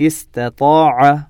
استطاع